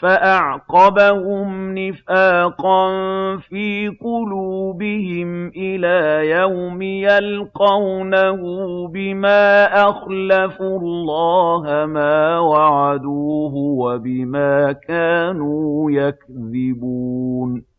فَأَعْقَبَهُمْ نِفَاقًا فِي قُلُوبِهِمْ إِلَىٰ يَوْمِ يَلْقَوْنَهُ بِمَا أَخْلَفُوا اللَّهَ مَا وَعَدُوهُ وَبِمَا كَانُوا يَكْذِبُونَ.